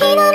Hey, no.